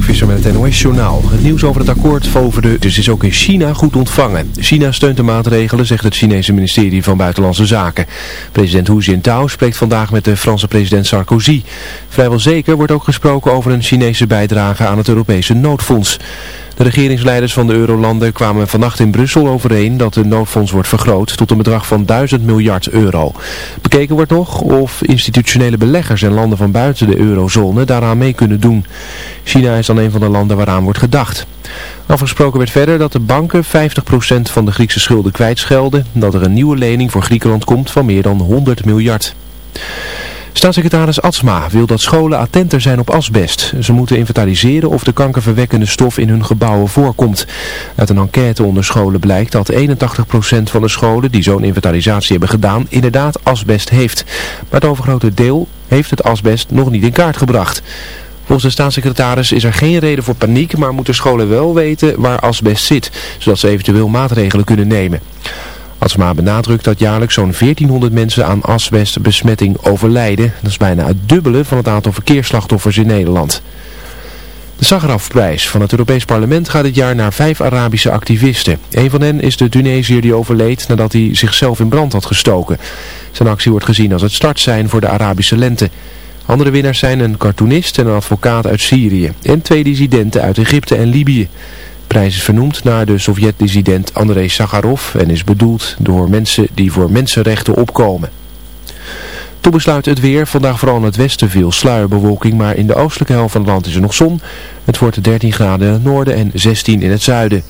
Mark Visser met het NOS Journaal. Het nieuws over het akkoord over de... Dus is ook in China goed ontvangen. China steunt de maatregelen, zegt het Chinese ministerie van Buitenlandse Zaken. President Hu Jintao spreekt vandaag met de Franse president Sarkozy. Vrijwel zeker wordt ook gesproken over een Chinese bijdrage aan het Europese noodfonds. De regeringsleiders van de eurolanden kwamen vannacht in Brussel overeen dat de noodfonds wordt vergroot tot een bedrag van 1000 miljard euro. Bekeken wordt nog of institutionele beleggers en landen van buiten de eurozone daaraan mee kunnen doen. China is dan een van de landen waaraan wordt gedacht. Afgesproken werd verder dat de banken 50% van de Griekse schulden kwijtschelden en dat er een nieuwe lening voor Griekenland komt van meer dan 100 miljard. Staatssecretaris Atsma wil dat scholen attenter zijn op asbest. Ze moeten inventariseren of de kankerverwekkende stof in hun gebouwen voorkomt. Uit een enquête onder scholen blijkt dat 81% van de scholen die zo'n inventarisatie hebben gedaan inderdaad asbest heeft. Maar het overgrote deel heeft het asbest nog niet in kaart gebracht. Volgens de staatssecretaris is er geen reden voor paniek, maar moeten scholen wel weten waar asbest zit, zodat ze eventueel maatregelen kunnen nemen. Asma benadrukt dat jaarlijks zo'n 1400 mensen aan asbestbesmetting overlijden. Dat is bijna het dubbele van het aantal verkeersslachtoffers in Nederland. De Sakharovprijs van het Europees Parlement gaat dit jaar naar vijf Arabische activisten. Een van hen is de Tunesiër die overleed nadat hij zichzelf in brand had gestoken. Zijn actie wordt gezien als het startsein voor de Arabische lente. Andere winnaars zijn een cartoonist en een advocaat uit Syrië en twee dissidenten uit Egypte en Libië prijs is vernoemd naar de Sovjet-dissident Andrei Sakharov en is bedoeld door mensen die voor mensenrechten opkomen. Toen besluit het weer. Vandaag vooral in het westen veel sluierbewolking, maar in de oostelijke helft van het land is er nog zon. Het wordt 13 graden in het noorden en 16 in het zuiden.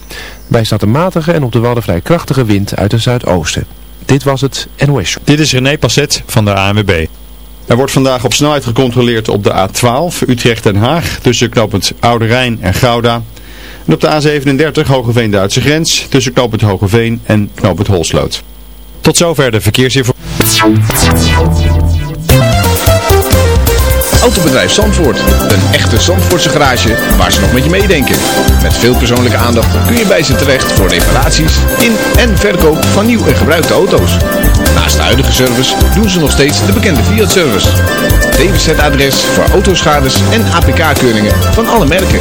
Bij staat een matige en op de wadden vrij krachtige wind uit het zuidoosten. Dit was het NOS. Dit is René Passet van de ANWB. Er wordt vandaag op snelheid gecontroleerd op de A12 Utrecht-Den Haag tussen knooppunt Oude Rijn en Gouda. En op de A37 Hogeveen-Duitse grens tussen knooppunt Hogeveen en knooppunt Holsloot. Tot zover de verkeersinformatie. Autobedrijf Zandvoort. Een echte Zandvoortse garage waar ze nog met je meedenken. Met veel persoonlijke aandacht kun je bij ze terecht voor reparaties in en verkoop van nieuw en gebruikte auto's. Naast de huidige service doen ze nog steeds de bekende Fiat-service. DWZ-adres voor autoschades en APK-keuringen van alle merken.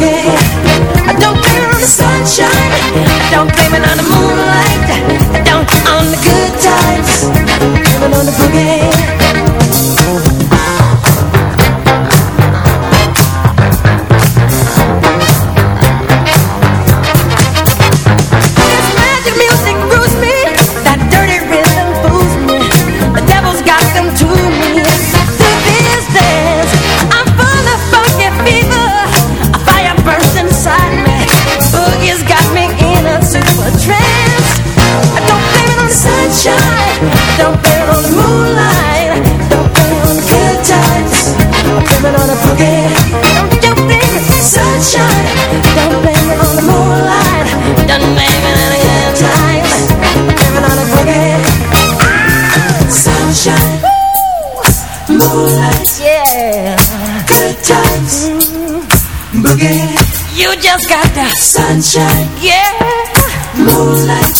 I don't blame it on the sunshine. I don't blame it on the moonlight. I don't on the good times. Blame it on the boogie. just got the sunshine. Yeah. Moonlight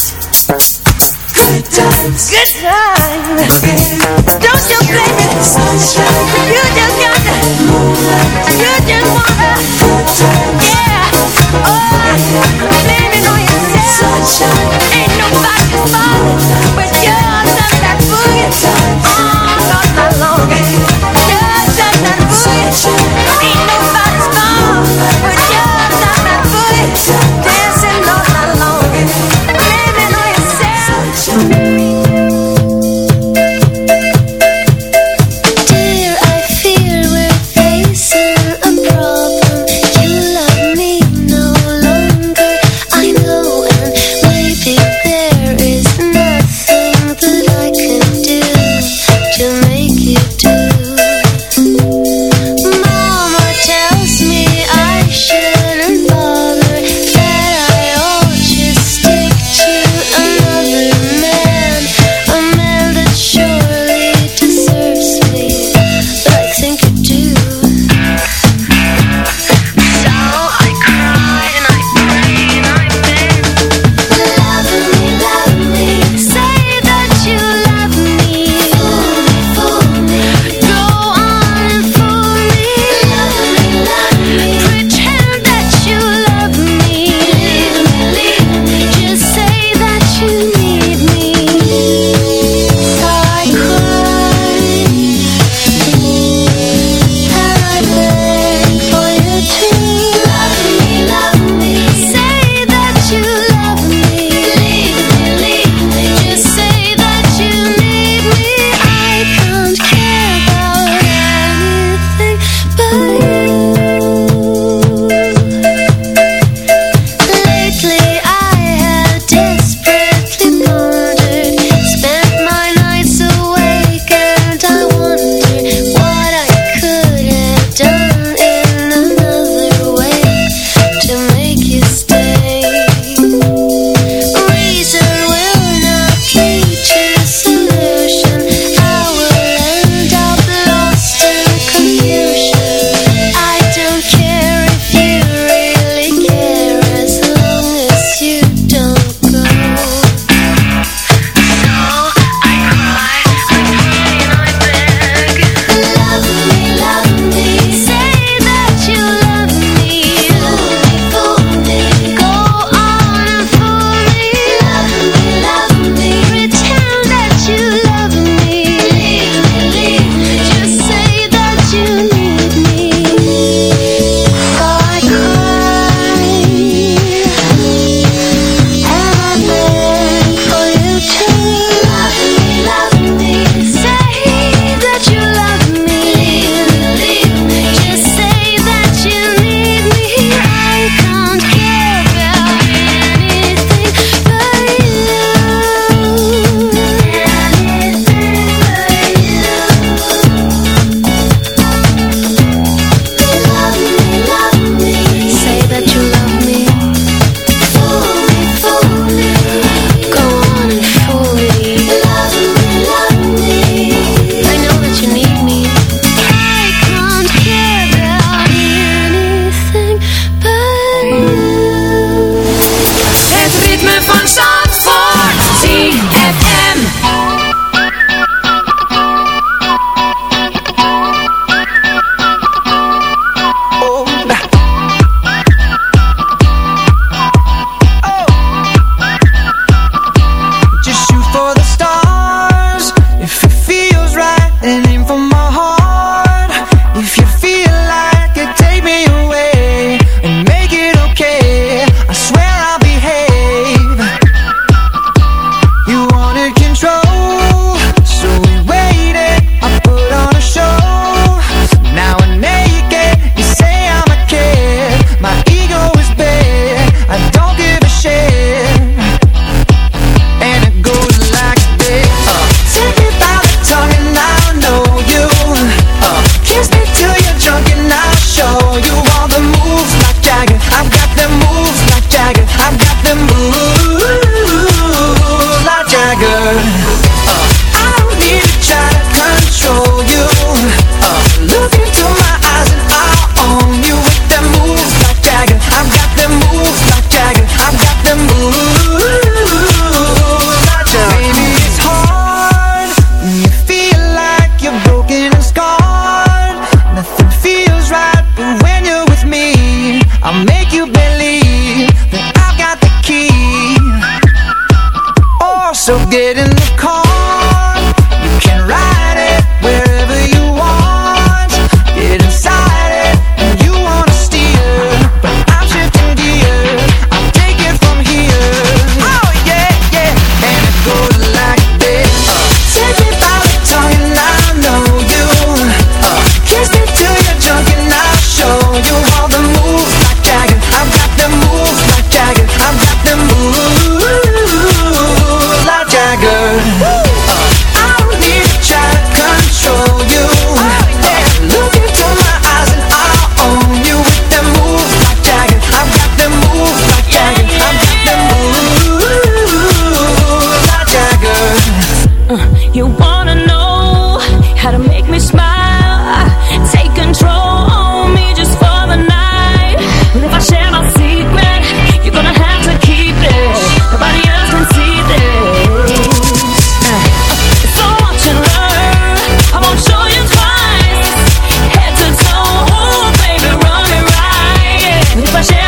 Pacheco.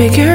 figure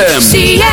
ZFM.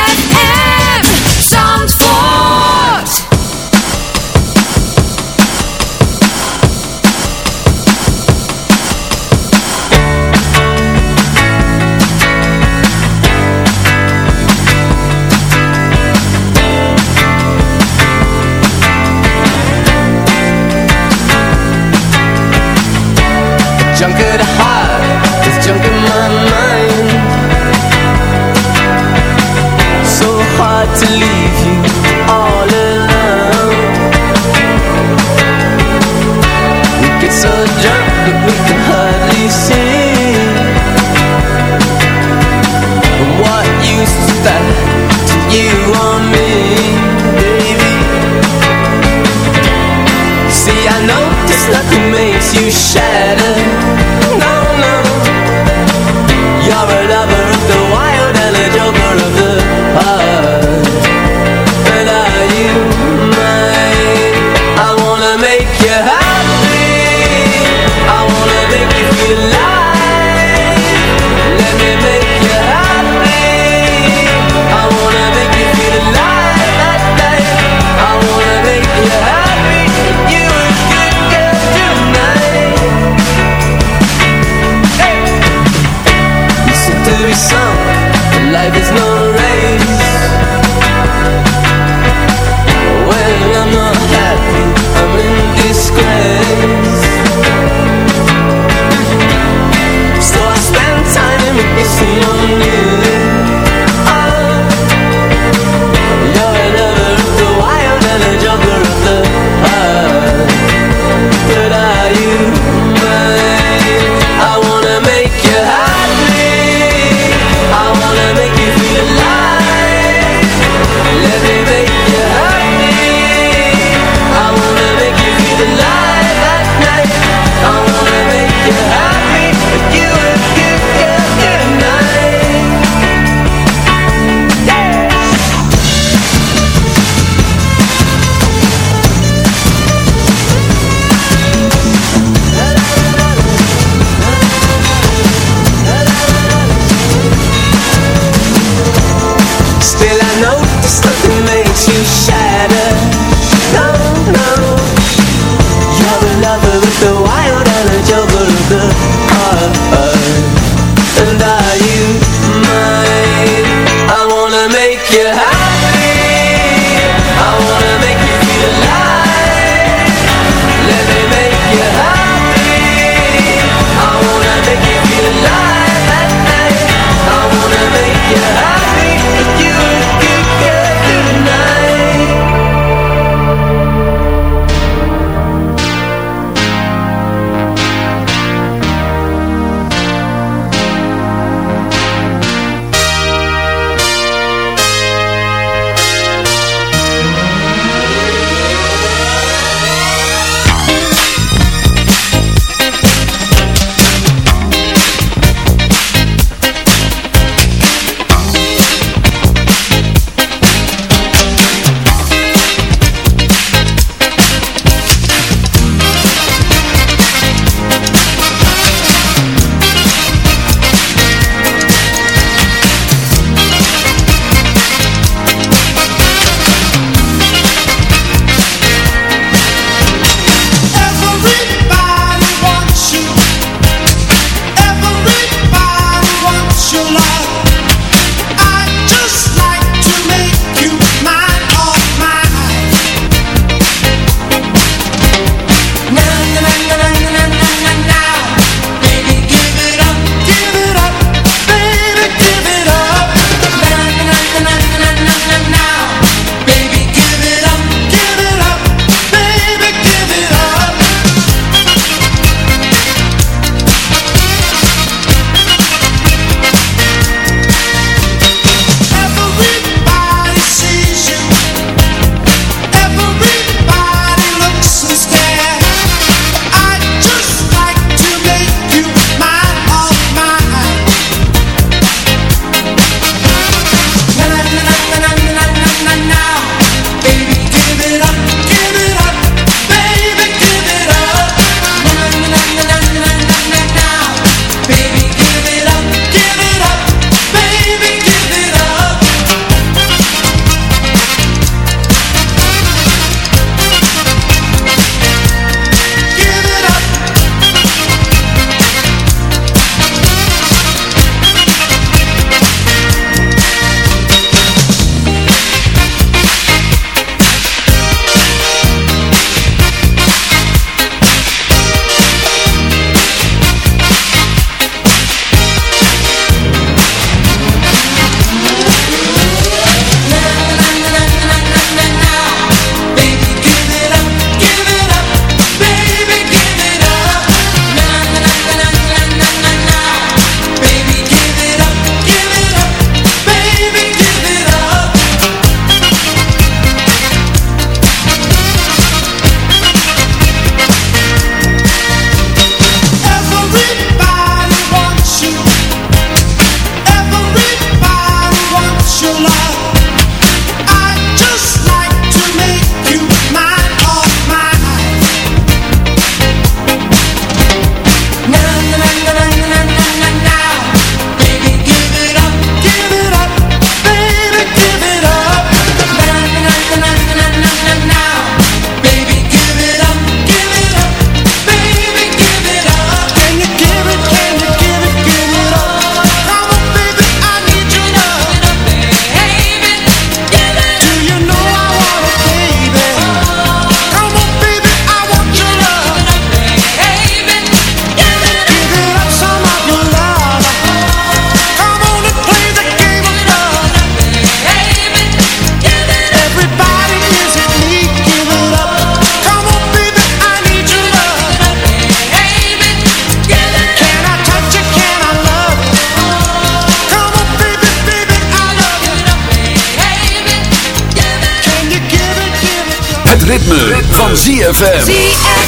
ritme, ritme. van ZFM. ZFM.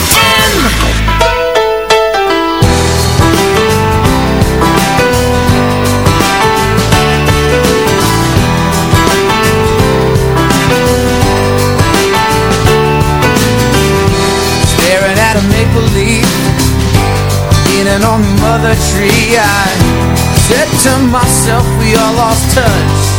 leaning on mother tree I said to myself we all lost touch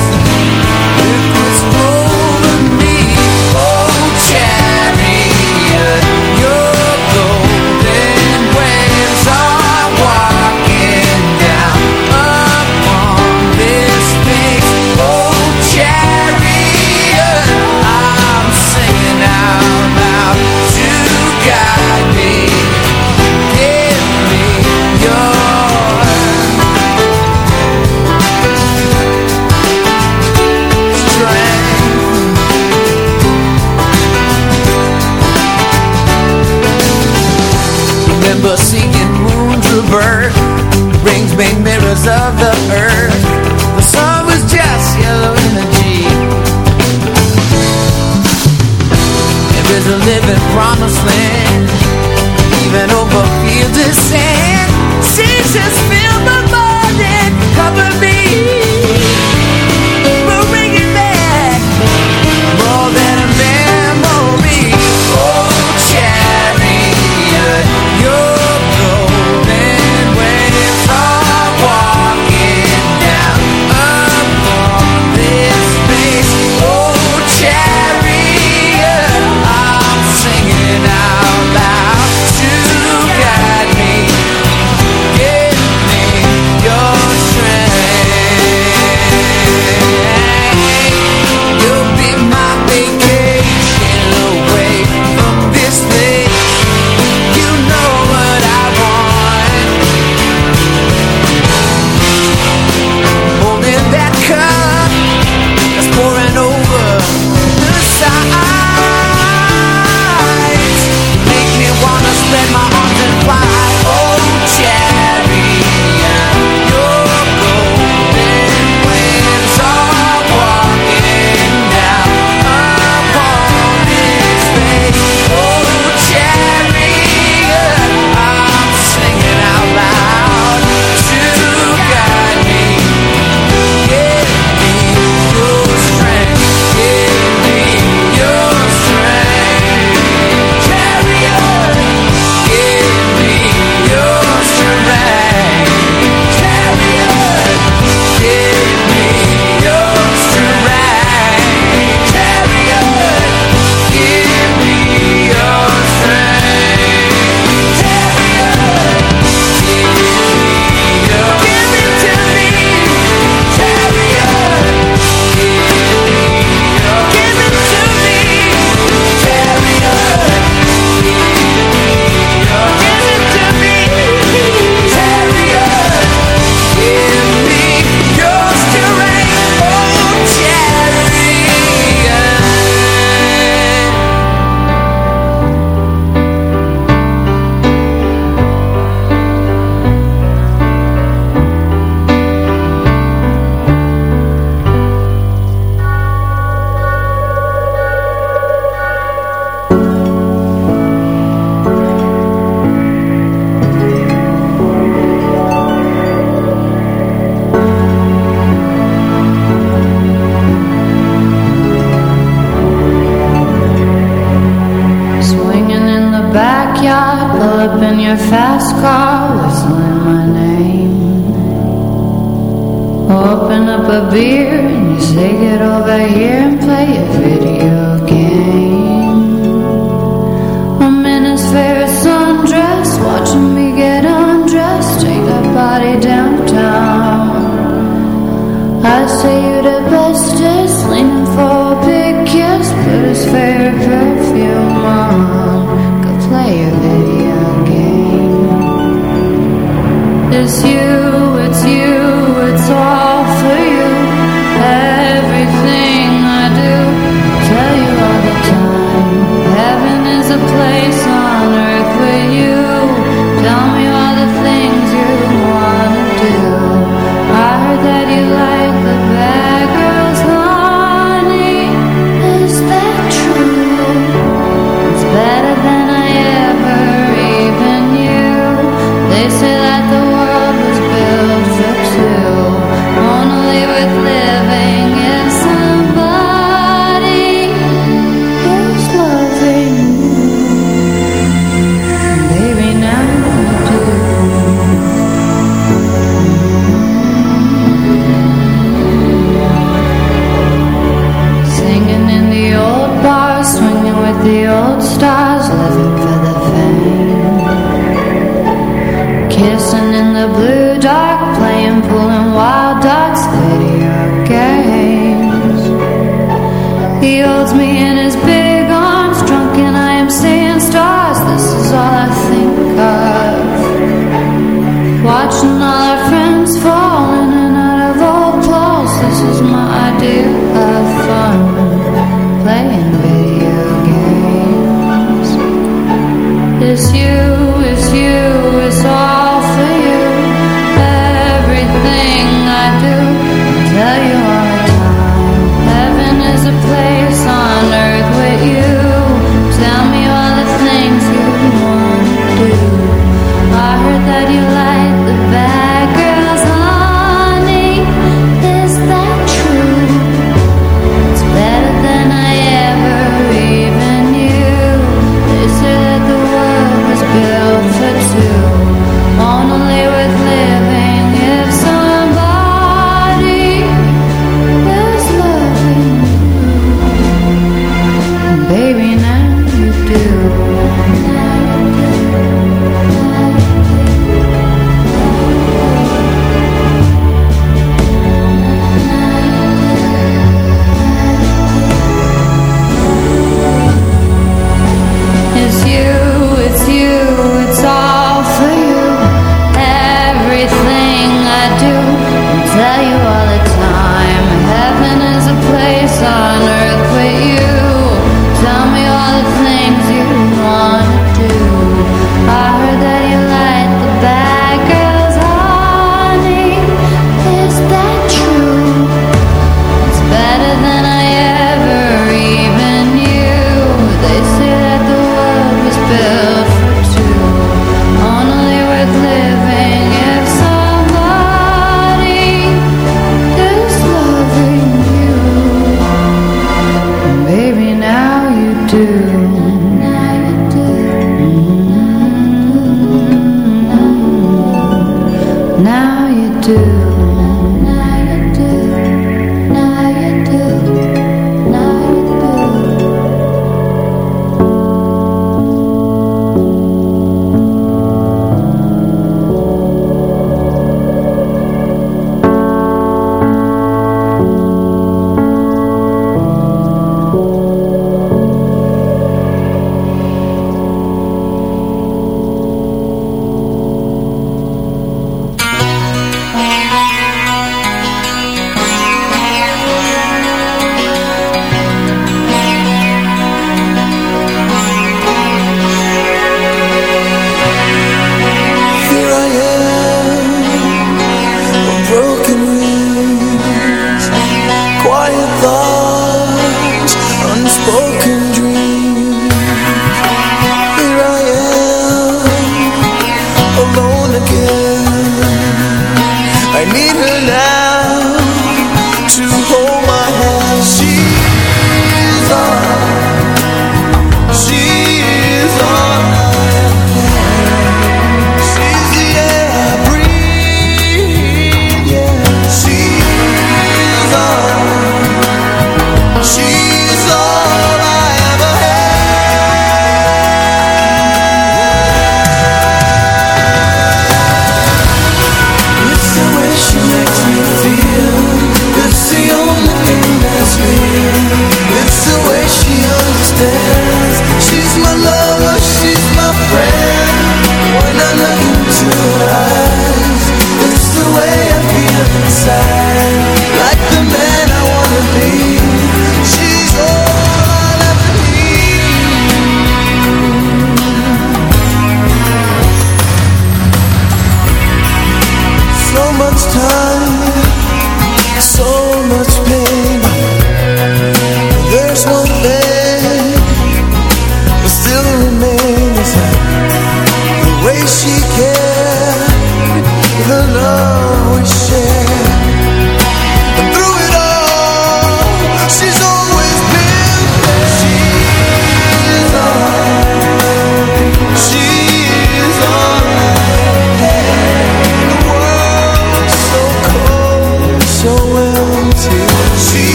remember seeing moons revert Rings made mirrors of the earth. to live in promised land. Even over fields of sand Seas just fill the morning Cover me.